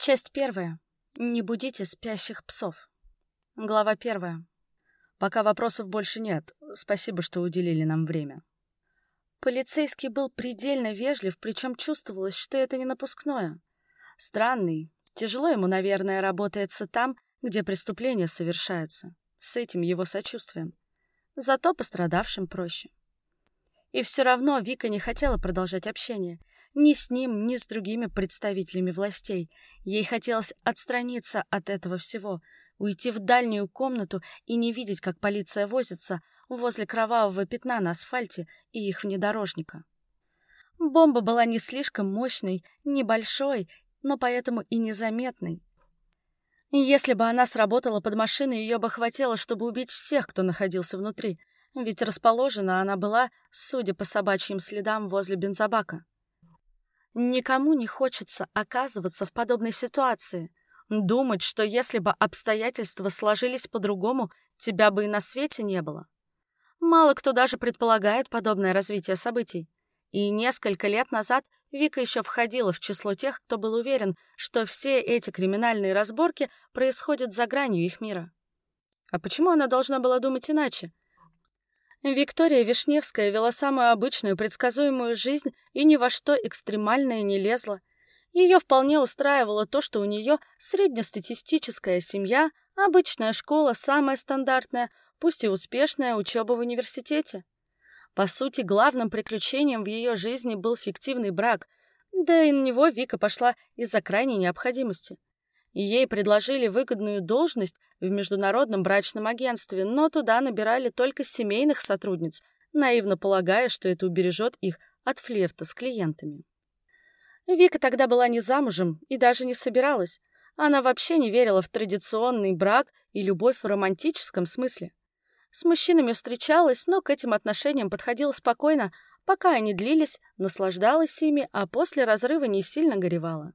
Часть первая. Не будите спящих псов. Глава первая. Пока вопросов больше нет. Спасибо, что уделили нам время. Полицейский был предельно вежлив, причем чувствовалось, что это не напускное. Странный. Тяжело ему, наверное, работается там, где преступления совершаются. С этим его сочувствием. Зато пострадавшим проще. И все равно Вика не хотела продолжать общение. Ни с ним, ни с другими представителями властей. Ей хотелось отстраниться от этого всего, уйти в дальнюю комнату и не видеть, как полиция возится возле кровавого пятна на асфальте и их внедорожника. Бомба была не слишком мощной, небольшой, но поэтому и незаметной. Если бы она сработала под машиной, ее бы хватило, чтобы убить всех, кто находился внутри, ведь расположена она была, судя по собачьим следам, возле бензобака. Никому не хочется оказываться в подобной ситуации. Думать, что если бы обстоятельства сложились по-другому, тебя бы и на свете не было. Мало кто даже предполагает подобное развитие событий. И несколько лет назад Вика еще входила в число тех, кто был уверен, что все эти криминальные разборки происходят за гранью их мира. А почему она должна была думать иначе? Виктория Вишневская вела самую обычную, предсказуемую жизнь и ни во что экстремальное не лезла. Ее вполне устраивало то, что у нее среднестатистическая семья, обычная школа, самая стандартная, пусть и успешная учеба в университете. По сути, главным приключением в ее жизни был фиктивный брак, да и на него Вика пошла из-за крайней необходимости ей предложили выгодную должность в международном брачном агентстве, но туда набирали только семейных сотрудниц, наивно полагая, что это убережет их от флирта с клиентами. Вика тогда была не замужем и даже не собиралась. Она вообще не верила в традиционный брак и любовь в романтическом смысле. С мужчинами встречалась, но к этим отношениям подходила спокойно, пока они длились, наслаждалась ими, а после разрыва не сильно горевала.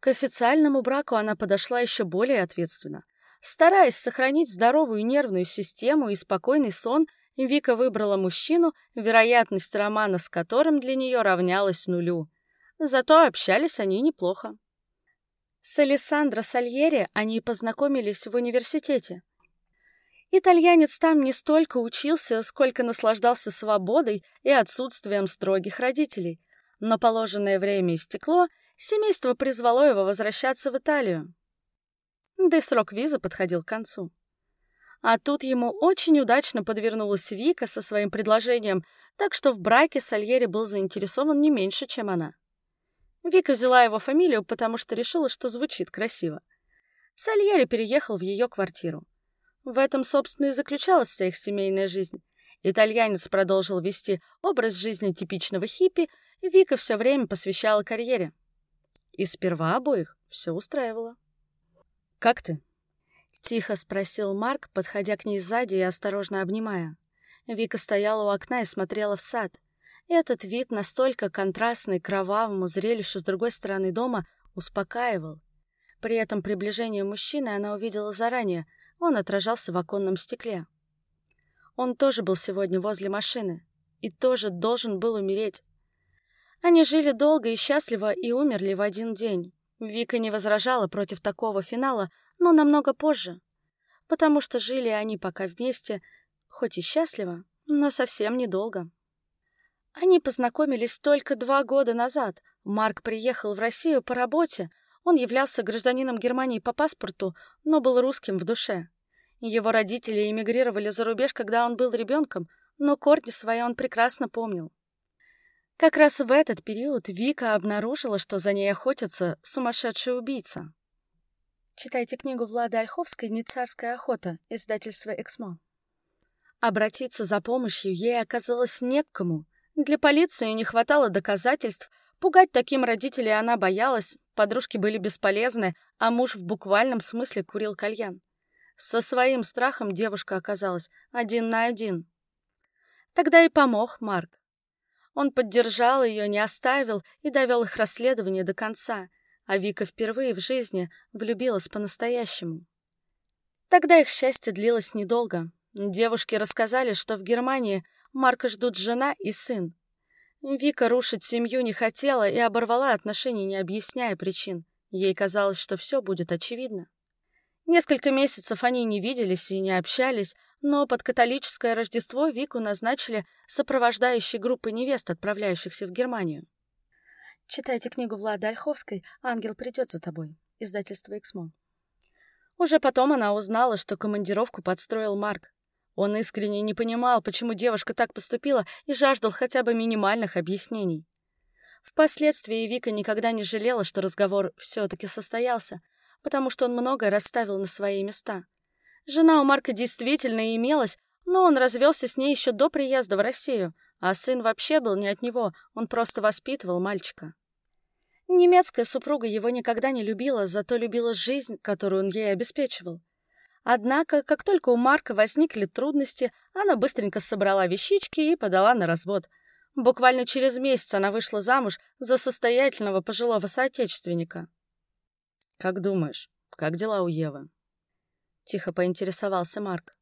К официальному браку она подошла еще более ответственно. Стараясь сохранить здоровую нервную систему и спокойный сон, Вика выбрала мужчину, вероятность романа с которым для нее равнялась нулю. Зато общались они неплохо. С Алессандро Сальери они познакомились в университете. Итальянец там не столько учился, сколько наслаждался свободой и отсутствием строгих родителей. Но положенное время истекло, семейство призвало его возвращаться в Италию. Да и срок визы подходил к концу. А тут ему очень удачно подвернулась Вика со своим предложением, так что в браке Сальери был заинтересован не меньше, чем она. Вика взяла его фамилию, потому что решила, что звучит красиво. Сальери переехал в ее квартиру. В этом, собственно, и заключалась вся их семейная жизнь. Итальянец продолжил вести образ жизни типичного хиппи, и Вика все время посвящала карьере. И сперва обоих все устраивало. «Как ты?» — тихо спросил Марк, подходя к ней сзади и осторожно обнимая. Вика стояла у окна и смотрела в сад. Этот вид, настолько контрастный кровавому зрелищу с другой стороны дома, успокаивал. При этом приближение мужчины она увидела заранее, он отражался в оконном стекле. Он тоже был сегодня возле машины и тоже должен был умереть. Они жили долго и счастливо и умерли в один день. Вика не возражала против такого финала, но намного позже. Потому что жили они пока вместе, хоть и счастливо, но совсем недолго. Они познакомились только два года назад. Марк приехал в Россию по работе. Он являлся гражданином Германии по паспорту, но был русским в душе. Его родители эмигрировали за рубеж, когда он был ребенком, но корни свои он прекрасно помнил. Как раз в этот период Вика обнаружила, что за ней охотится сумасшедший убийца. Читайте книгу Влады Ольховской «Не царская охота», издательство «Эксмо». Обратиться за помощью ей оказалось не к кому. Для полиции не хватало доказательств, пугать таким родителей она боялась, подружки были бесполезны, а муж в буквальном смысле курил кальян. Со своим страхом девушка оказалась один на один. Тогда и помог Марк. Он поддержал ее, не оставил и довел их расследование до конца, а Вика впервые в жизни влюбилась по-настоящему. Тогда их счастье длилось недолго. Девушки рассказали, что в Германии Марка ждут жена и сын. Вика рушить семью не хотела и оборвала отношения, не объясняя причин. Ей казалось, что все будет очевидно. Несколько месяцев они не виделись и не общались, но под католическое Рождество Вику назначили сопровождающей группой невест, отправляющихся в Германию. Читайте книгу Влады Ольховской «Ангел придет за тобой», издательство «Эксмо». Уже потом она узнала, что командировку подстроил Марк. Он искренне не понимал, почему девушка так поступила, и жаждал хотя бы минимальных объяснений. Впоследствии Вика никогда не жалела, что разговор все-таки состоялся, потому что он многое расставил на свои места. Жена у Марка действительно имелась, но он развелся с ней еще до приезда в Россию, а сын вообще был не от него, он просто воспитывал мальчика. Немецкая супруга его никогда не любила, зато любила жизнь, которую он ей обеспечивал. Однако, как только у Марка возникли трудности, она быстренько собрала вещички и подала на развод. Буквально через месяц она вышла замуж за состоятельного пожилого соотечественника. «Как думаешь, как дела у Евы?» Тихо поинтересовался Марк.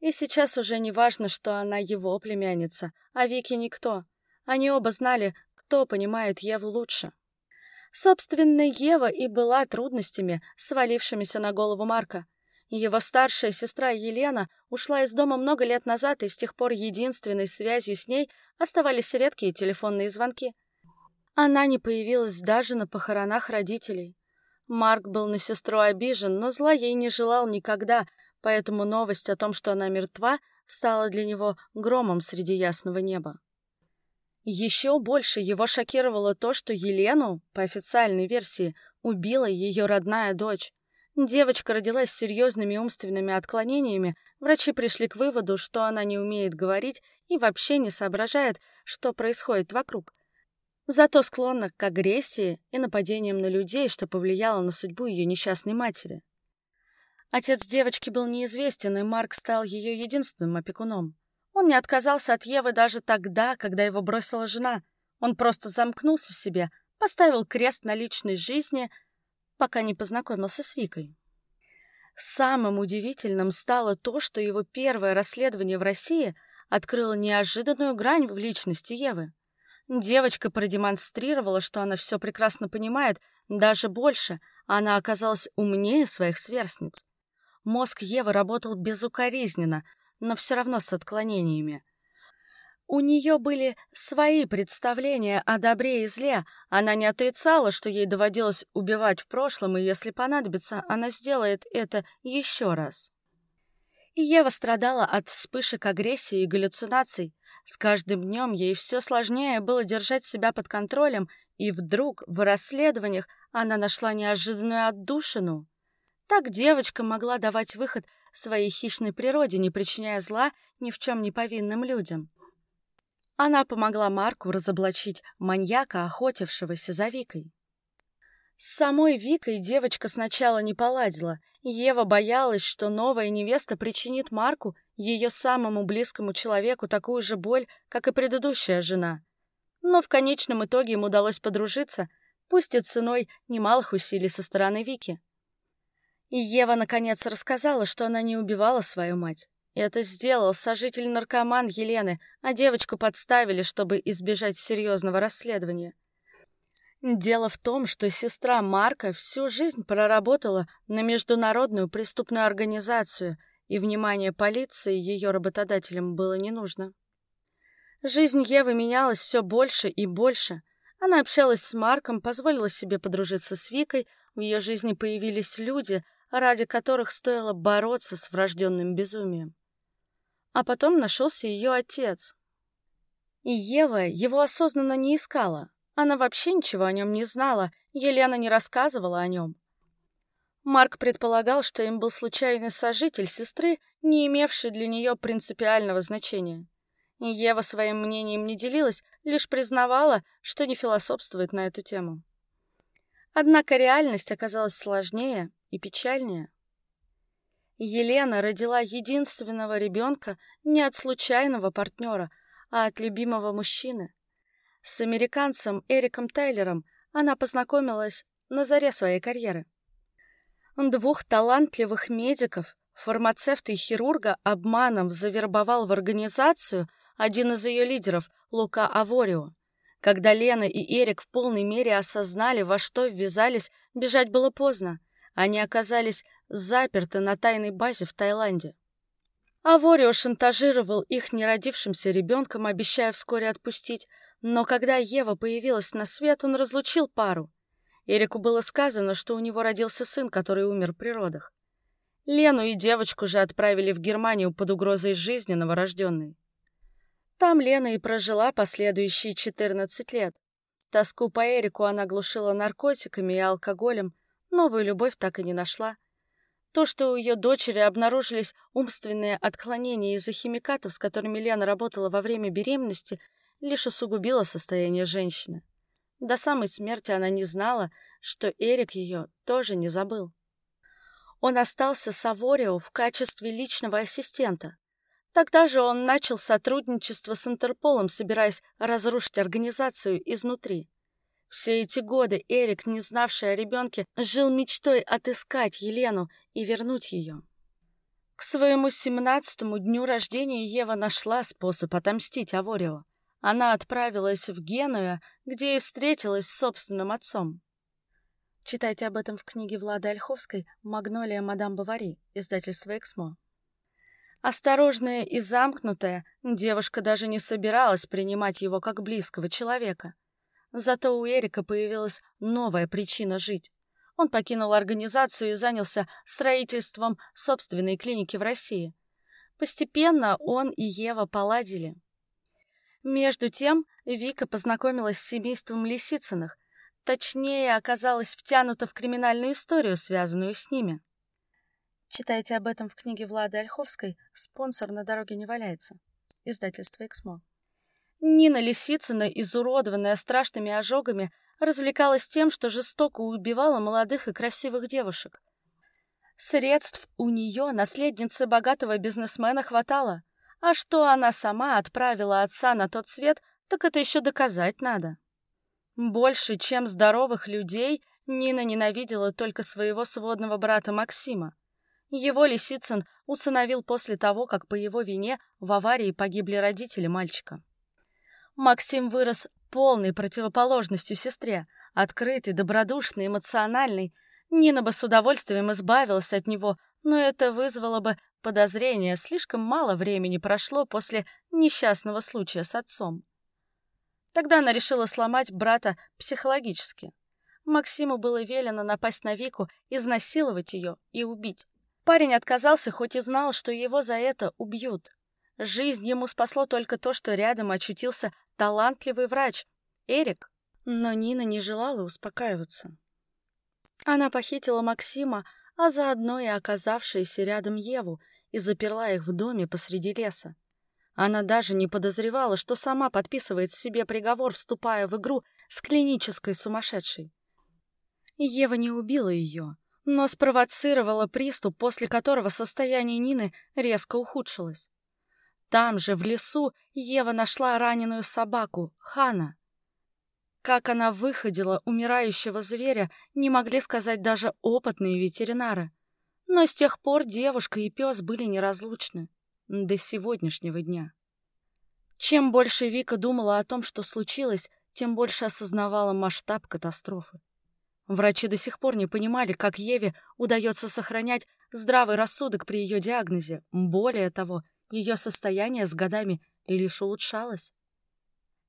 И сейчас уже не важно, что она его племянница, а Вики никто. Они оба знали, кто понимает Еву лучше. Собственно, Ева и была трудностями, свалившимися на голову Марка. Его старшая сестра Елена ушла из дома много лет назад, и с тех пор единственной связью с ней оставались редкие телефонные звонки. Она не появилась даже на похоронах родителей. Марк был на сестру обижен, но зла ей не желал никогда, поэтому новость о том, что она мертва, стала для него громом среди ясного неба. Еще больше его шокировало то, что Елену, по официальной версии, убила ее родная дочь. Девочка родилась с серьезными умственными отклонениями, врачи пришли к выводу, что она не умеет говорить и вообще не соображает, что происходит вокруг. Зато склонна к агрессии и нападениям на людей, что повлияло на судьбу ее несчастной матери. Отец девочки был неизвестен, и Марк стал ее единственным опекуном. Он не отказался от Евы даже тогда, когда его бросила жена. Он просто замкнулся в себе, поставил крест на личной жизни, пока не познакомился с Викой. Самым удивительным стало то, что его первое расследование в России открыло неожиданную грань в личности Евы. Девочка продемонстрировала, что она все прекрасно понимает, даже больше, она оказалась умнее своих сверстниц. Мозг Евы работал безукоризненно, но все равно с отклонениями. У нее были свои представления о добре и зле. Она не отрицала, что ей доводилось убивать в прошлом, и если понадобится, она сделает это еще раз. И Ева страдала от вспышек агрессии и галлюцинаций. С каждым днем ей все сложнее было держать себя под контролем, и вдруг в расследованиях она нашла неожиданную отдушину. Так девочка могла давать выход своей хищной природе, не причиняя зла ни в чем не повинным людям. Она помогла Марку разоблачить маньяка, охотившегося за Викой. С самой Викой девочка сначала не поладила, Ева боялась, что новая невеста причинит Марку, ее самому близкому человеку, такую же боль, как и предыдущая жена. Но в конечном итоге им удалось подружиться, пусть и ценой немалых усилий со стороны Вики. И Ева наконец рассказала, что она не убивала свою мать. Это сделал сожитель-наркоман Елены, а девочку подставили, чтобы избежать серьезного расследования. Дело в том, что сестра Марка всю жизнь проработала на международную преступную организацию, и внимание полиции ее работодателям было не нужно. Жизнь Евы менялась все больше и больше. Она общалась с Марком, позволила себе подружиться с Викой, в ее жизни появились люди, ради которых стоило бороться с врожденным безумием. А потом нашелся ее отец. И Ева его осознанно не искала. Она вообще ничего о нем не знала, Елена не рассказывала о нем. Марк предполагал, что им был случайный сожитель сестры, не имевший для нее принципиального значения. И Ева своим мнением не делилась, лишь признавала, что не философствует на эту тему. Однако реальность оказалась сложнее и печальнее. Елена родила единственного ребенка не от случайного партнера, а от любимого мужчины. С американцем Эриком Тайлером она познакомилась на заре своей карьеры. Двух талантливых медиков, фармацевта и хирурга, обманом завербовал в организацию один из ее лидеров, Лука Аворио. Когда Лена и Эрик в полной мере осознали, во что ввязались, бежать было поздно. Они оказались заперты на тайной базе в Таиланде. Аворио шантажировал их неродившимся ребенком, обещая вскоре отпустить, но когда Ева появилась на свет, он разлучил пару. Эрику было сказано, что у него родился сын, который умер при родах. Лену и девочку же отправили в Германию под угрозой жизни новорожденной. Там Лена и прожила последующие 14 лет. Тоску по Эрику она глушила наркотиками и алкоголем, новую любовь так и не нашла. То, что у ее дочери обнаружились умственные отклонения из-за химикатов, с которыми Лена работала во время беременности, лишь усугубило состояние женщины. До самой смерти она не знала, что Эрик ее тоже не забыл. Он остался с Аворио в качестве личного ассистента. Тогда же он начал сотрудничество с Интерполом, собираясь разрушить организацию изнутри. Все эти годы Эрик, не знавший о ребенке, жил мечтой отыскать Елену и вернуть ее. К своему семнадцатому дню рождения Ева нашла способ отомстить Аворио. Она отправилась в Геную, где и встретилась с собственным отцом. Читайте об этом в книге Влады Ольховской «Магнолия мадам Бавари», издательство «Эксмо». Осторожная и замкнутая, девушка даже не собиралась принимать его как близкого человека. Зато у Эрика появилась новая причина жить. Он покинул организацию и занялся строительством собственной клиники в России. Постепенно он и Ева поладили. Между тем Вика познакомилась с семейством Лисицыных, точнее, оказалась втянута в криминальную историю, связанную с ними. Читайте об этом в книге Влады Ольховской «Спонсор на дороге не валяется». Издательство «Эксмо». Нина Лисицына, изуродованная страшными ожогами, развлекалась тем, что жестоко убивала молодых и красивых девушек. Средств у нее, наследницы богатого бизнесмена, хватало, а что она сама отправила отца на тот свет, так это еще доказать надо. Больше, чем здоровых людей, Нина ненавидела только своего сводного брата Максима. Его Лисицын усыновил после того, как по его вине в аварии погибли родители мальчика. Максим вырос полной противоположностью сестре, открытый, добродушный, эмоциональный. Нина бы с удовольствием избавилась от него, но это вызвало бы подозрение, слишком мало времени прошло после несчастного случая с отцом. Тогда она решила сломать брата психологически. Максиму было велено напасть на Вику, изнасиловать ее и убить. Парень отказался, хоть и знал, что его за это убьют. Жизнь ему спасло только то, что рядом очутился талантливый врач, Эрик. Но Нина не желала успокаиваться. Она похитила Максима, а заодно и оказавшуюся рядом Еву, и заперла их в доме посреди леса. Она даже не подозревала, что сама подписывает себе приговор, вступая в игру с клинической сумасшедшей. Ева не убила ее, но спровоцировала приступ, после которого состояние Нины резко ухудшилось. Там же, в лесу, Ева нашла раненую собаку, Хана. Как она выходила умирающего зверя, не могли сказать даже опытные ветеринары. Но с тех пор девушка и пес были неразлучны. До сегодняшнего дня. Чем больше Вика думала о том, что случилось, тем больше осознавала масштаб катастрофы. Врачи до сих пор не понимали, как Еве удается сохранять здравый рассудок при ее диагнозе. Более того, ее состояние с годами лишь улучшалось.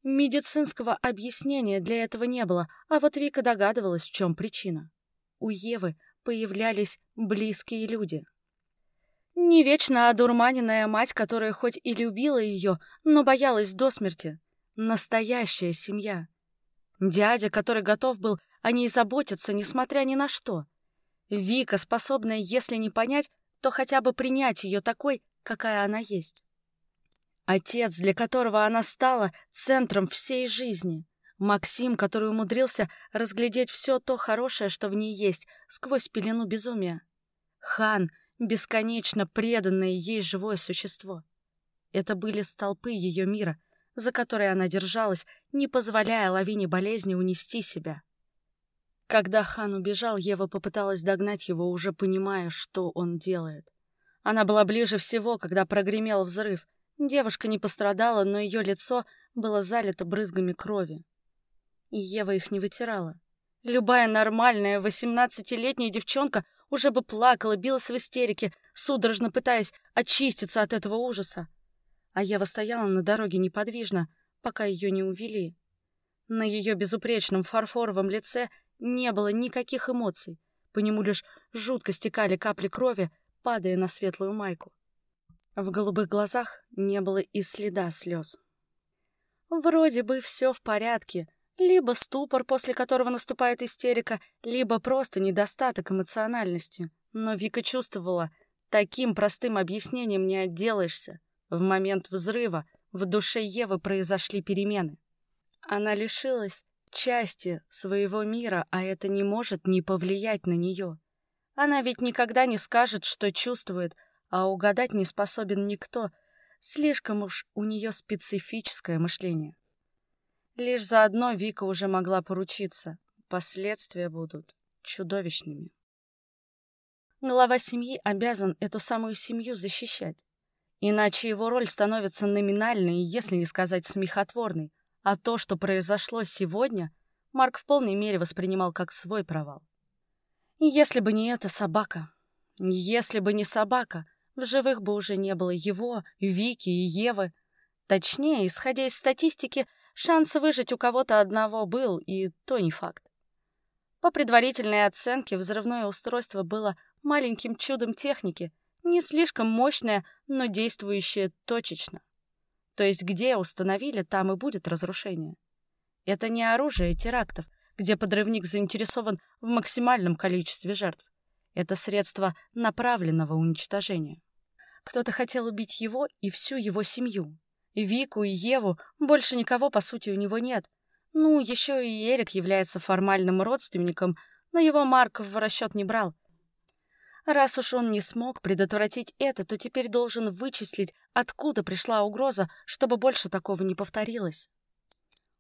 Медицинского объяснения для этого не было, а вот Вика догадывалась, в чем причина. У Евы появлялись близкие люди. Не вечно одурманенная мать, которая хоть и любила ее, но боялась до смерти. Настоящая семья. Дядя, который готов был о ней заботиться, несмотря ни на что. Вика, способная, если не понять, то хотя бы принять ее такой, какая она есть. Отец, для которого она стала центром всей жизни. Максим, который умудрился разглядеть все то хорошее, что в ней есть, сквозь пелену безумия. Хан, бесконечно преданное ей живое существо. Это были столпы ее мира, за которые она держалась, не позволяя лавине болезни унести себя. Когда хан убежал, Ева попыталась догнать его, уже понимая, что он делает. Она была ближе всего, когда прогремел взрыв. Девушка не пострадала, но ее лицо было залито брызгами крови. И Ева их не вытирала. Любая нормальная восемнадцатилетняя девчонка уже бы плакала, билась в истерике, судорожно пытаясь очиститься от этого ужаса. А Ева стояла на дороге неподвижно, пока ее не увели. На ее безупречном фарфоровом лице не было никаких эмоций, по нему лишь жутко стекали капли крови, падая на светлую майку. В голубых глазах не было и следа слез. Вроде бы все в порядке, либо ступор, после которого наступает истерика, либо просто недостаток эмоциональности. Но Вика чувствовала, таким простым объяснением не отделаешься. В момент взрыва в душе Евы произошли перемены. Она лишилась части своего мира, а это не может не повлиять на нее. Она ведь никогда не скажет, что чувствует, а угадать не способен никто. Слишком уж у нее специфическое мышление. Лишь заодно Вика уже могла поручиться. Последствия будут чудовищными. Глава семьи обязан эту самую семью защищать. Иначе его роль становится номинальной, если не сказать смехотворной. А то, что произошло сегодня, Марк в полной мере воспринимал как свой провал. Если бы не эта собака, если бы не собака, в живых бы уже не было его, Вики и Евы. Точнее, исходя из статистики, Шанс выжить у кого-то одного был, и то не факт. По предварительной оценке, взрывное устройство было маленьким чудом техники, не слишком мощное, но действующее точечно. То есть где установили, там и будет разрушение. Это не оружие терактов, где подрывник заинтересован в максимальном количестве жертв. Это средство направленного уничтожения. Кто-то хотел убить его и всю его семью. Вику и Еву, больше никого, по сути, у него нет. Ну, еще и Эрик является формальным родственником, но его Марк в расчет не брал. Раз уж он не смог предотвратить это, то теперь должен вычислить, откуда пришла угроза, чтобы больше такого не повторилось.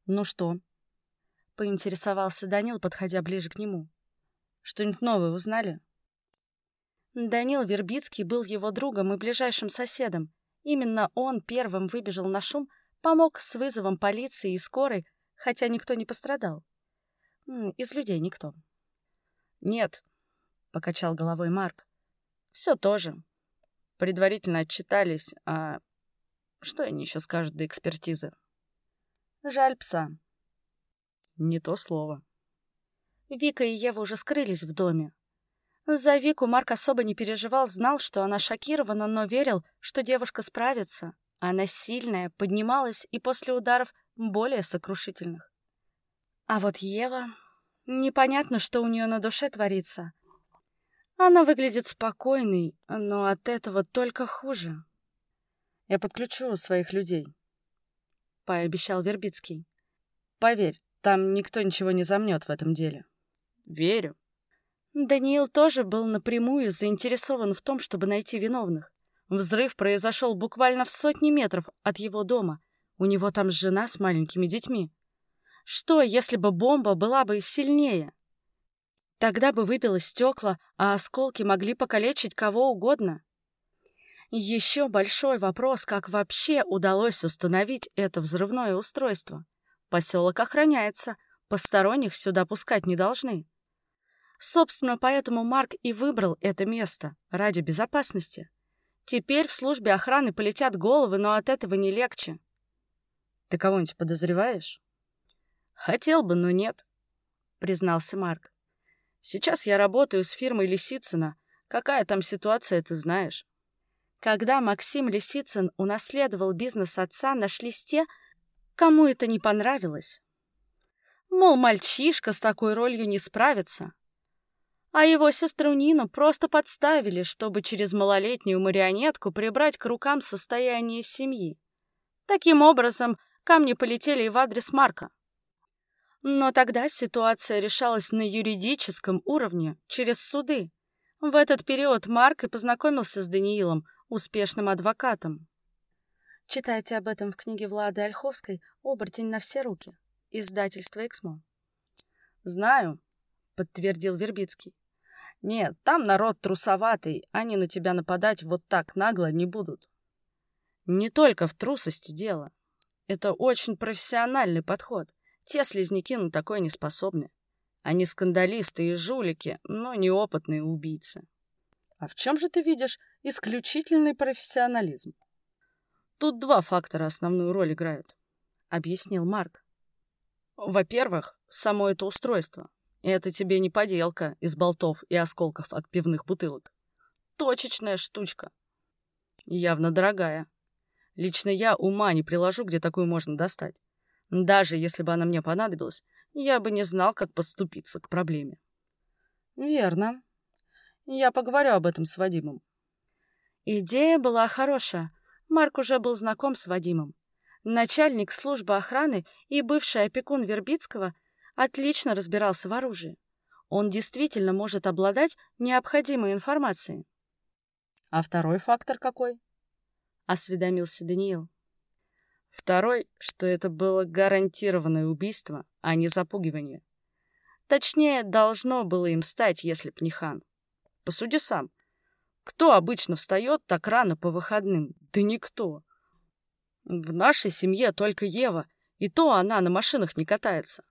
«Ну что?» — поинтересовался Данил, подходя ближе к нему. «Что-нибудь новое узнали?» Данил Вербицкий был его другом и ближайшим соседом, Именно он первым выбежал на шум, помог с вызовом полиции и скорой, хотя никто не пострадал. Из людей никто. «Нет», — покачал головой Марк. «Все тоже. Предварительно отчитались, а что они еще скажут до экспертизы?» «Жаль пса». «Не то слово». Вика и Ева уже скрылись в доме, за Вику Марк особо не переживал, знал, что она шокирована, но верил, что девушка справится. Она сильная, поднималась и после ударов более сокрушительных. А вот Ева... Непонятно, что у нее на душе творится. Она выглядит спокойной, но от этого только хуже. «Я подключу своих людей», — пообещал Вербицкий. «Поверь, там никто ничего не замнет в этом деле». «Верю», Даниил тоже был напрямую заинтересован в том, чтобы найти виновных. Взрыв произошел буквально в сотни метров от его дома. У него там жена с маленькими детьми. Что, если бы бомба была бы сильнее? Тогда бы выбило стекла, а осколки могли покалечить кого угодно. Еще большой вопрос, как вообще удалось установить это взрывное устройство. Поселок охраняется, посторонних сюда пускать не должны. Собственно, поэтому Марк и выбрал это место ради безопасности. Теперь в службе охраны полетят головы, но от этого не легче. Ты кого-нибудь подозреваешь? Хотел бы, но нет, признался Марк. Сейчас я работаю с фирмой Лисицына. Какая там ситуация, ты знаешь? Когда Максим Лисицын унаследовал бизнес отца, нашлись те, кому это не понравилось. Мол, мальчишка с такой ролью не справится. А его сестру Нину просто подставили, чтобы через малолетнюю марионетку прибрать к рукам состояние семьи. Таким образом, камни полетели и в адрес Марка. Но тогда ситуация решалась на юридическом уровне, через суды. В этот период Марк и познакомился с Даниилом, успешным адвокатом. Читайте об этом в книге Влады Ольховской «Оборотень на все руки», издательство «Эксмо». «Знаю», — подтвердил Вербицкий. Нет, там народ трусоватый, они на тебя нападать вот так нагло не будут. Не только в трусости дело. Это очень профессиональный подход. Те слизняки на такое не способны. Они скандалисты и жулики, но неопытные убийцы. А в чем же ты видишь исключительный профессионализм? Тут два фактора основную роль играют, объяснил Марк. Во-первых, само это устройство. Это тебе не поделка из болтов и осколков от пивных бутылок. Точечная штучка. Явно дорогая. Лично я ума не приложу, где такую можно достать. Даже если бы она мне понадобилась, я бы не знал, как поступиться к проблеме. Верно. Я поговорю об этом с Вадимом. Идея была хорошая. Марк уже был знаком с Вадимом. Начальник службы охраны и бывший опекун Вербицкого отлично разбирался в оружии. Он действительно может обладать необходимой информацией. А второй фактор какой? Осведомился Даниил. Второй, что это было гарантированное убийство, а не запугивание. Точнее, должно было им стать, если б не хан. Посуди сам. Кто обычно встает так рано по выходным? Да никто. В нашей семье только Ева, и то она на машинах не катается.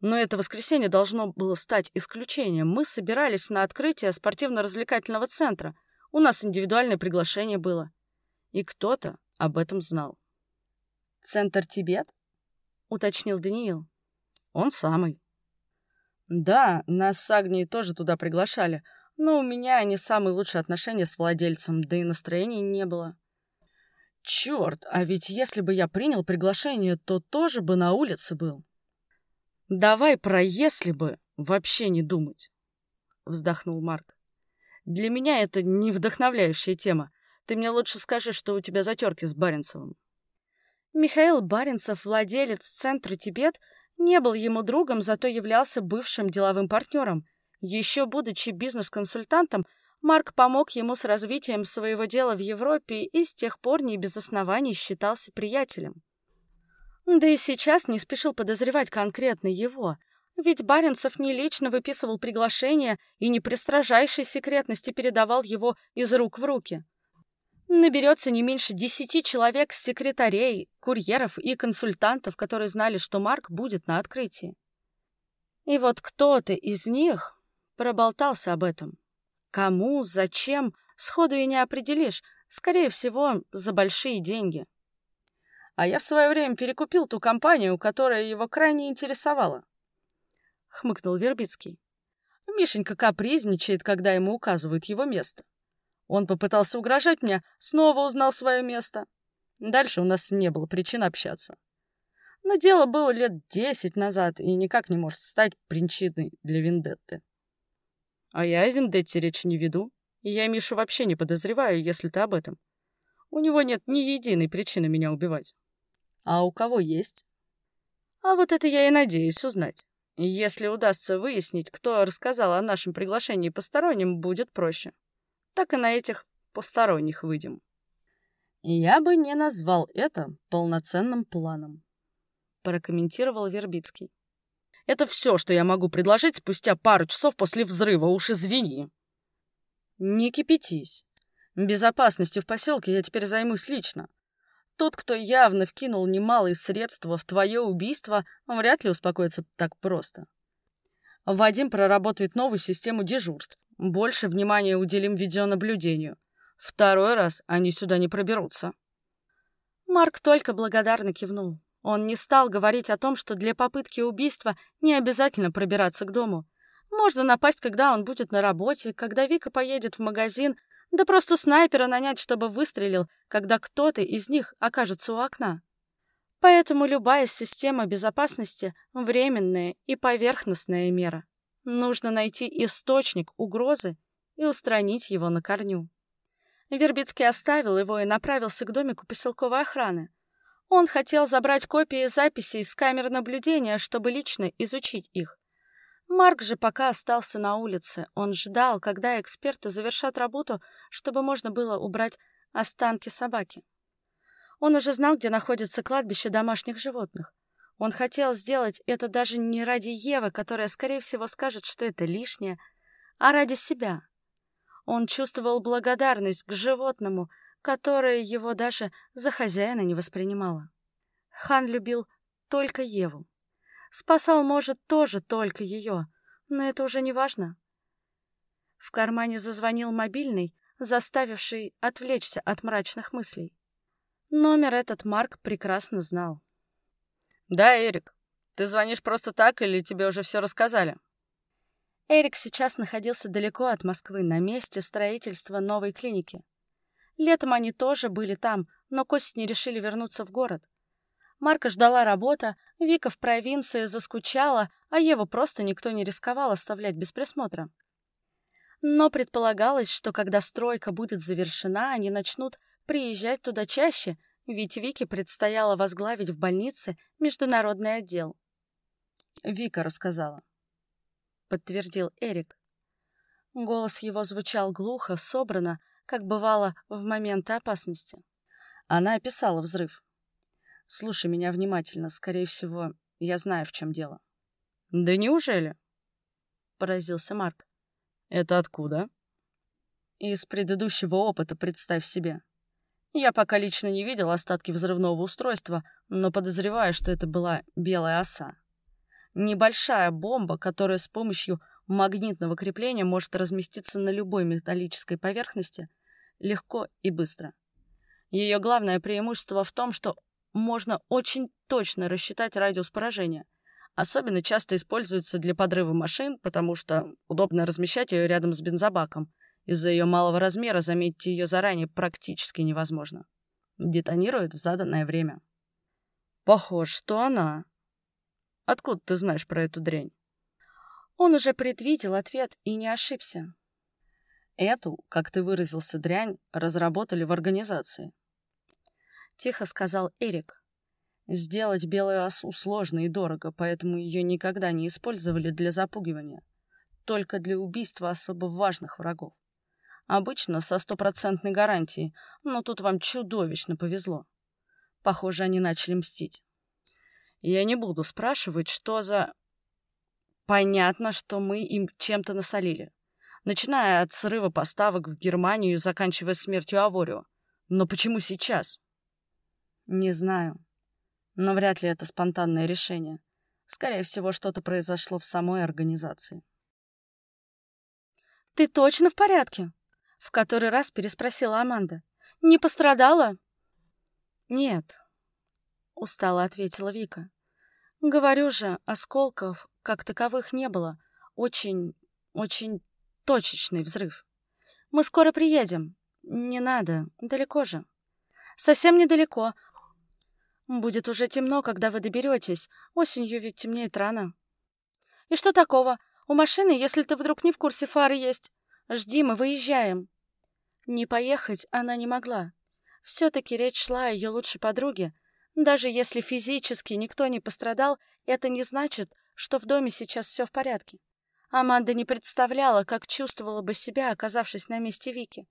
Но это воскресенье должно было стать исключением. Мы собирались на открытие спортивно-развлекательного центра. У нас индивидуальное приглашение было. И кто-то об этом знал. Центр Тибет? Уточнил Даниил. Он самый. Да, нас с Агнией тоже туда приглашали, но у меня не самые лучшие отношения с владельцем, да и настроения не было. Черт, а ведь если бы я принял приглашение, то тоже бы на улице был. Давай про «если бы» вообще не думать, вздохнул Марк. Для меня это не вдохновляющая тема. Ты мне лучше скажи, что у тебя затерки с Баренцевым. Михаил Баренцев, владелец центра «Тибет», не был ему другом, зато являлся бывшим деловым партнером. Еще будучи бизнес-консультантом, Марк помог ему с развитием своего дела в Европе и с тех пор не без оснований считался приятелем. Да и сейчас не спешил подозревать конкретно его, ведь Баренцев не лично выписывал приглашение и не при строжайшей секретности передавал его из рук в руки. Наберется не меньше десяти человек с секретарей, курьеров и консультантов, которые знали, что Марк будет на открытии. И вот кто-то из них проболтался об этом. Кому, зачем, сходу и не определишь. Скорее всего, за большие деньги. А я в свое время перекупил ту компанию, которая его крайне интересовала. Хмыкнул Вербицкий. Мишенька капризничает, когда ему указывают его место. Он попытался угрожать мне, снова узнал свое место. Дальше у нас не было причин общаться. Но дело было лет десять назад и никак не может стать причиной для Вендетты. А я о Вендетте речи не веду, и я Мишу вообще не подозреваю, если ты об этом. У него нет ни единой причины меня убивать. А у кого есть? А вот это я и надеюсь узнать. Если удастся выяснить, кто рассказал о нашем приглашении посторонним, будет проще так и на этих посторонних выйдем. Я бы не назвал это полноценным планом, прокомментировал Вербицкий. Это все, что я могу предложить спустя пару часов после взрыва, уж извини. Не кипятись. Безопасностью в поселке я теперь займусь лично. Тот, кто явно вкинул немалые средства в твое убийство, вряд ли успокоится так просто. Вадим проработает новую систему дежурств. Больше внимания уделим видеонаблюдению. Второй раз они сюда не проберутся. Марк только благодарно кивнул. Он не стал говорить о том, что для попытки убийства не обязательно пробираться к дому. Можно напасть, когда он будет на работе, когда Вика поедет в магазин, да просто снайпера нанять, чтобы выстрелил, когда кто-то из них окажется у окна. Поэтому любая система безопасности — временная и поверхностная мера. Нужно найти источник угрозы и устранить его на корню. Вербицкий оставил его и направился к домику поселковой охраны. Он хотел забрать копии записей с камер наблюдения, чтобы лично изучить их. Марк же пока остался на улице. Он ждал, когда эксперты завершат работу, чтобы можно было убрать останки собаки. Он уже знал, где находится кладбище домашних животных. Он хотел сделать это даже не ради Евы, которая, скорее всего, скажет, что это лишнее, а ради себя. Он чувствовал благодарность к животному, которое его даже за хозяина не воспринимало. Хан любил только Еву. Спасал, может, тоже только ее, но это уже не важно. В кармане зазвонил мобильный, заставивший отвлечься от мрачных мыслей. Номер этот Марк прекрасно знал. «Да, Эрик, ты звонишь просто так или тебе уже все рассказали?» Эрик сейчас находился далеко от Москвы, на месте строительства новой клиники. Летом они тоже были там, но к осени решили вернуться в город. Марка ждала работа, Вика в провинции заскучала, а Еву просто никто не рисковал оставлять без присмотра. Но предполагалось, что когда стройка будет завершена, они начнут приезжать туда чаще, ведь Вике предстояло возглавить в больнице международный отдел. Вика рассказала. Подтвердил Эрик. Голос его звучал глухо, собрано, как бывало в моменты опасности. Она описала взрыв. Слушай меня внимательно, скорее всего, я знаю, в чем дело. Да неужели? Поразился Марк. Это откуда? Из предыдущего опыта, представь себе. Я пока лично не видел остатки взрывного устройства, но подозреваю, что это была белая оса. Небольшая бомба, которая с помощью магнитного крепления может разместиться на любой металлической поверхности легко и быстро. Ее главное преимущество в том, что можно очень точно рассчитать радиус поражения — Особенно часто используется для подрыва машин, потому что удобно размещать ее рядом с бензобаком. Из-за ее малого размера заметить ее заранее практически невозможно. Детонирует в заданное время. Похож, что она. Откуда ты знаешь про эту дрянь? Он уже предвидел ответ и не ошибся. Эту, как ты выразился, дрянь разработали в организации. Тихо сказал Эрик. Сделать белую осу сложно и дорого, поэтому ее никогда не использовали для запугивания. Только для убийства особо важных врагов. Обычно со стопроцентной гарантией, но тут вам чудовищно повезло. Похоже, они начали мстить. Я не буду спрашивать, что за... Понятно, что мы им чем-то насолили. Начиная от срыва поставок в Германию и заканчивая смертью Аворио. Но почему сейчас? Не знаю. Но вряд ли это спонтанное решение. Скорее всего, что-то произошло в самой организации. «Ты точно в порядке?» — в который раз переспросила Аманда. «Не пострадала?» «Нет», — устало ответила Вика. «Говорю же, осколков как таковых не было. Очень, очень точечный взрыв. Мы скоро приедем. Не надо, далеко же». «Совсем недалеко. Будет уже темно, когда вы доберетесь. Осенью ведь темнеет рано. И что такого? У машины, если ты вдруг не в курсе, фары есть. Жди, мы выезжаем. Не поехать она не могла. Все-таки речь шла о ее лучшей подруге. Даже если физически никто не пострадал, это не значит, что в доме сейчас все в порядке. Аманда не представляла, как чувствовала бы себя, оказавшись на месте Вики.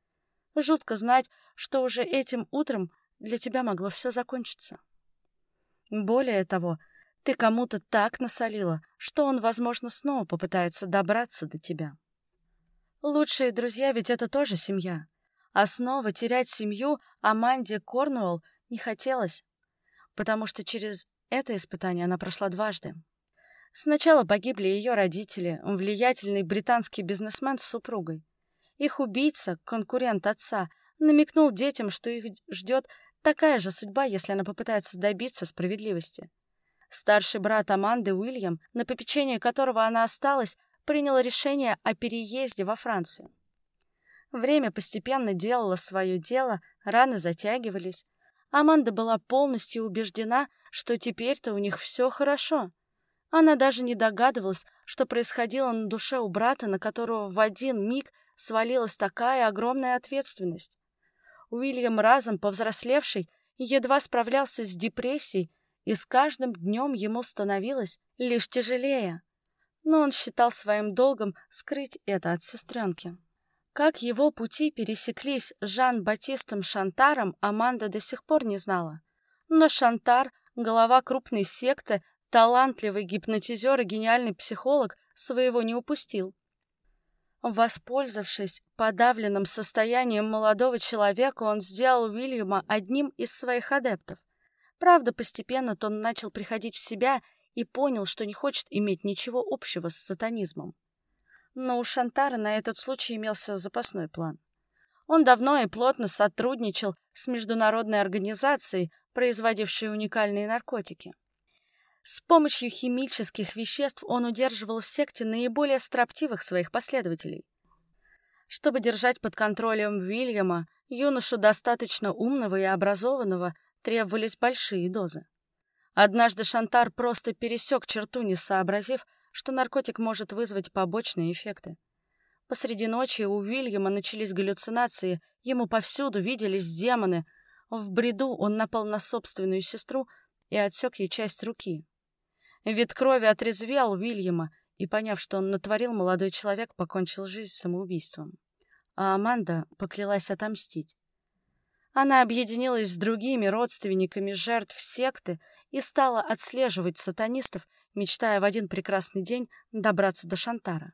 Жутко знать, что уже этим утром для тебя могло все закончиться. Более того, ты кому-то так насолила, что он, возможно, снова попытается добраться до тебя. Лучшие друзья ведь это тоже семья. А снова терять семью Аманде Корнуэлл не хотелось, потому что через это испытание она прошла дважды. Сначала погибли ее родители, влиятельный британский бизнесмен с супругой. Их убийца, конкурент отца, намекнул детям, что их ждет Такая же судьба, если она попытается добиться справедливости. Старший брат Аманды Уильям, на попечение которого она осталась, принял решение о переезде во Францию. Время постепенно делало свое дело, раны затягивались. Аманда была полностью убеждена, что теперь-то у них все хорошо. Она даже не догадывалась, что происходило на душе у брата, на которого в один миг свалилась такая огромная ответственность. Уильям, разом повзрослевший, едва справлялся с депрессией, и с каждым днем ему становилось лишь тяжелее. Но он считал своим долгом скрыть это от сестренки. Как его пути пересеклись с Жан-Батистом Шантаром, Аманда до сих пор не знала. Но Шантар, глава крупной секты, талантливый гипнотизер и гениальный психолог, своего не упустил. Воспользовавшись подавленным состоянием молодого человека, он сделал Уильяма одним из своих адептов. Правда, постепенно Тон начал приходить в себя, и понял, что не хочет иметь ничего общего с сатанизмом. Но у Шантара на этот случай имелся запасной план. Он давно и плотно сотрудничал с международной организацией, производившей уникальные наркотики. С помощью химических веществ он удерживал в секте наиболее строптивых своих последователей. Чтобы держать под контролем Уильяма, юношу достаточно умного и образованного требовались большие дозы. Однажды Шантар просто пересек черту, не сообразив, что наркотик может вызвать побочные эффекты. Посреди ночи у Уильяма начались галлюцинации, ему повсюду виделись демоны. В бреду он напал на собственную сестру и отсек ей часть руки. Вид крови отрезвел Уильяма, и, поняв, что он натворил, молодой человек покончил жизнь самоубийством. А Аманда поклялась отомстить. Она объединилась с другими родственниками жертв секты и стала отслеживать сатанистов, мечтая в один прекрасный день добраться до Шантара.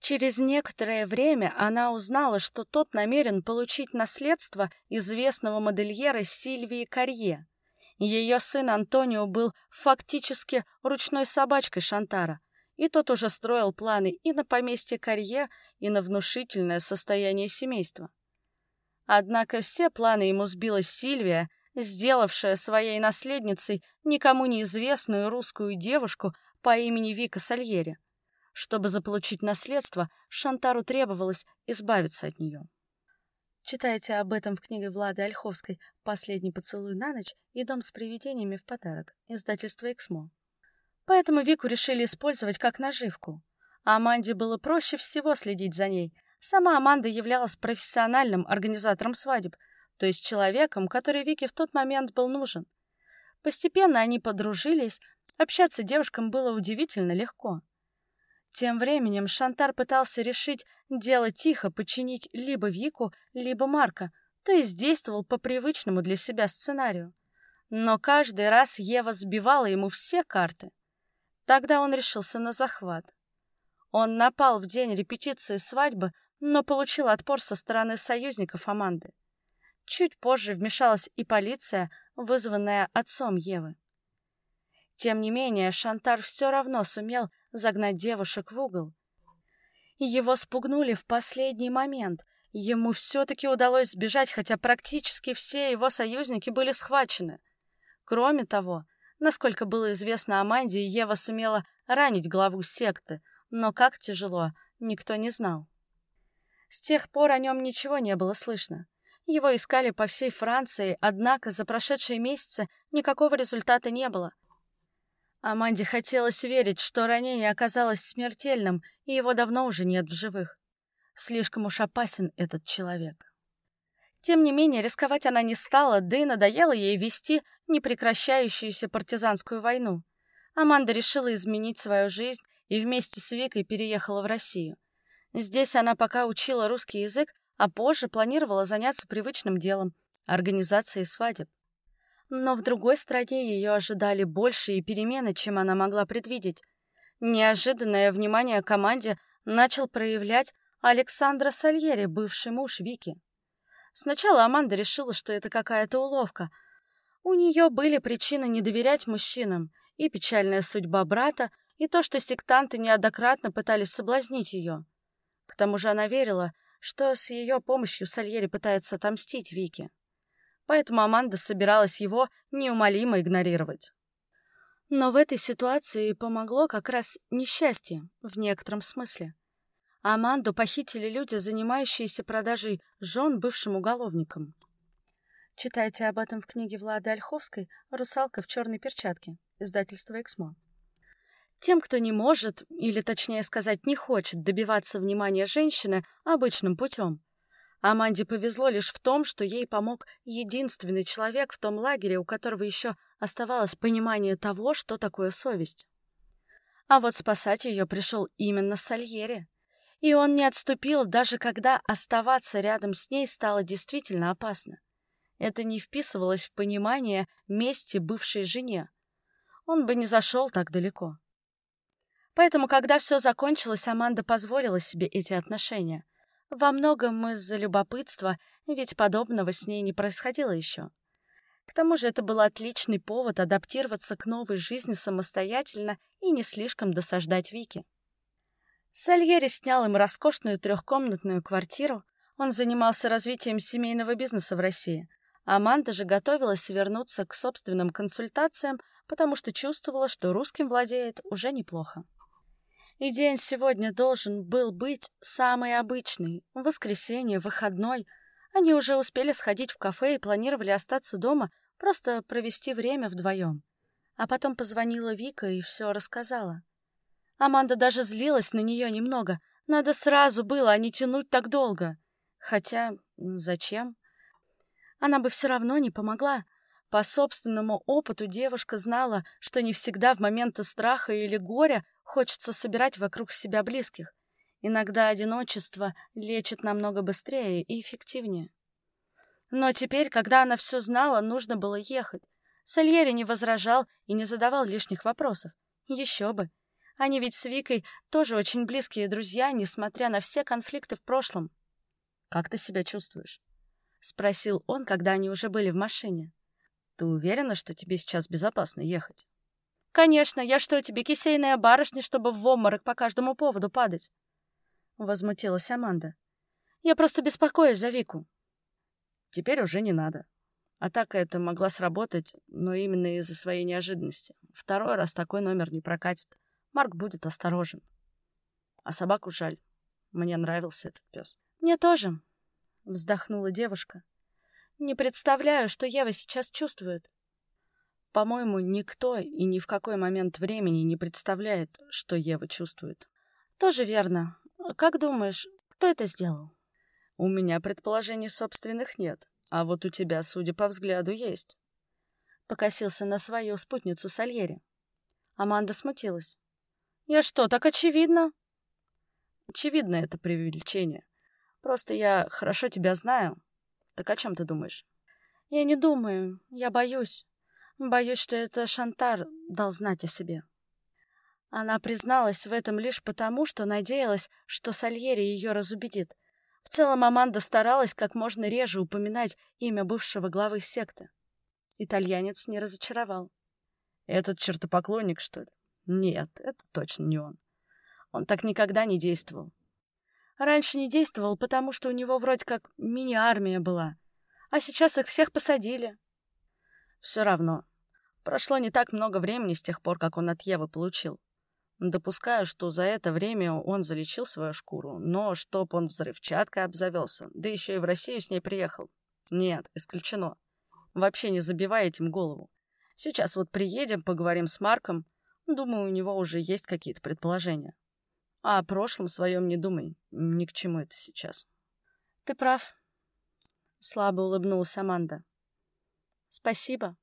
Через некоторое время она узнала, что тот намерен получить наследство известного модельера Сильвии Карье. Ее сын Антонио был фактически ручной собачкой Шантара, и тот уже строил планы и на поместье Карье, и на внушительное состояние семейства. Однако все планы ему сбила Сильвия, сделавшая своей наследницей никому неизвестную русскую девушку по имени Вика Сальери. Чтобы заполучить наследство, Шантару требовалось избавиться от нее. Читайте об этом в книге Влады Ольховской «Последний поцелуй на ночь» и «Дом с привидениями в подарок» издательства «Эксмо». Поэтому Вику решили использовать как наживку. А Аманде было проще всего следить за ней. Сама Аманда являлась профессиональным организатором свадеб, то есть человеком, который Вике в тот момент был нужен. Постепенно они подружились, общаться девушкам было удивительно легко. Тем временем Шантар пытался решить дело тихо, подчинить либо Вику, либо Марка, то есть действовал по привычному для себя сценарию. Но каждый раз Ева сбивала ему все карты. Тогда он решился на захват. Он напал в день репетиции свадьбы, но получил отпор со стороны союзников Аманды. Чуть позже вмешалась и полиция, вызванная отцом Евы. Тем не менее, Шантар все равно сумел загнать девушек в угол. Его спугнули в последний момент. Ему все-таки удалось сбежать, хотя практически все его союзники были схвачены. Кроме того, насколько было известно Аманде, Ева сумела ранить главу секты, но как тяжело, никто не знал. С тех пор о нем ничего не было слышно. Его искали по всей Франции, однако за прошедшие месяцы никакого результата не было — Аманде хотелось верить, что ранение оказалось смертельным, и его давно уже нет в живых. Слишком уж опасен этот человек. Тем не менее, рисковать она не стала, да и надоело ей вести непрекращающуюся партизанскую войну. Аманда решила изменить свою жизнь и вместе с Викой переехала в Россию. Здесь она пока учила русский язык, а позже планировала заняться привычным делом — организацией свадеб. Но в другой стране ее ожидали большие перемены, чем она могла предвидеть. Неожиданное внимание команде начал проявлять Александра Сальери, бывший муж Вики. Сначала Аманда решила, что это какая-то уловка. У нее были причины не доверять мужчинам, и печальная судьба брата, и то, что сектанты неоднократно пытались соблазнить ее. К тому же она верила, что с ее помощью Сальери пытается отомстить Вике поэтому Аманда собиралась его неумолимо игнорировать. Но в этой ситуации помогло как раз несчастье, в некотором смысле. Аманду похитили люди, занимающиеся продажей жен бывшим уголовникам. Читайте об этом в книге Влады Ольховской «Русалка в черной перчатке», издательство «Эксмо». Тем, кто не может, или точнее сказать, не хочет добиваться внимания женщины обычным путем, Аманде повезло лишь в том, что ей помог единственный человек в том лагере, у которого еще оставалось понимание того, что такое совесть. А вот спасать ее пришел именно Сальери. И он не отступил, даже когда оставаться рядом с ней стало действительно опасно. Это не вписывалось в понимание мести бывшей жене. Он бы не зашел так далеко. Поэтому, когда все закончилось, Аманда позволила себе эти отношения — во многом из-за любопытства, ведь подобного с ней не происходило еще. К тому же это был отличный повод адаптироваться к новой жизни самостоятельно и не слишком досаждать Вике. Сальери снял им роскошную трехкомнатную квартиру. Он занимался развитием семейного бизнеса в России. Аманда же готовилась вернуться к собственным консультациям, потому что чувствовала, что русским владеет уже неплохо. И день сегодня должен был быть самый обычный. Воскресенье, выходной. Они уже успели сходить в кафе и планировали остаться дома, просто провести время вдвоем. А потом позвонила Вика и все рассказала. Аманда даже злилась на нее немного. Надо сразу было, а не тянуть так долго. Хотя, зачем? Она бы все равно не помогла. По собственному опыту девушка знала, что не всегда в моменты страха или горя Хочется собирать вокруг себя близких. Иногда одиночество лечит намного быстрее и эффективнее. Но теперь, когда она все знала, нужно было ехать. Сальери не возражал и не задавал лишних вопросов. Еще бы. Они ведь с Викой тоже очень близкие друзья, несмотря на все конфликты в прошлом. «Как ты себя чувствуешь?» — спросил он, когда они уже были в машине. «Ты уверена, что тебе сейчас безопасно ехать?» «Конечно, я что, тебе кисейная барышня, чтобы в обморок по каждому поводу падать?» Возмутилась Аманда. «Я просто беспокоюсь за Вику». «Теперь уже не надо. Атака эта могла сработать, но именно из-за своей неожиданности. Второй раз такой номер не прокатит. Марк будет осторожен. А собаку жаль. Мне нравился этот пес. «Мне тоже», — вздохнула девушка. «Не представляю, что Ева сейчас чувствует. По-моему, никто и ни в какой момент времени не представляет, что Ева чувствует. Тоже верно. Как думаешь, кто это сделал? У меня предположений собственных нет, а вот у тебя, судя по взгляду, есть. Покосился на свою спутницу Сальери. Аманда смутилась. Я что, так очевидно? Очевидно, это преувеличение. Просто я хорошо тебя знаю. Так о чем ты думаешь? Я не думаю, я боюсь. Боюсь, что это Шантар дал знать о себе. Она призналась в этом лишь потому, что надеялась, что Сальери ее разубедит. В целом Аманда старалась как можно реже упоминать имя бывшего главы секты. Итальянец не разочаровал. «Этот чертопоклонник, что ли?» «Нет, это точно не он. Он так никогда не действовал. Раньше не действовал, потому что у него вроде как мини-армия была. А сейчас их всех посадили. Все равно. Прошло не так много времени с тех пор, как он от Евы получил. Допускаю, что за это время он залечил свою шкуру, но чтоб он взрывчаткой обзавелся, да еще и в Россию с ней приехал. Нет, исключено. Вообще не забивай этим голову. Сейчас вот приедем, поговорим с Марком. Думаю, у него уже есть какие-то предположения. А о прошлом своем не думай. Ни к чему это сейчас. Ты прав. Слабо улыбнулась Аманда. Спасибо.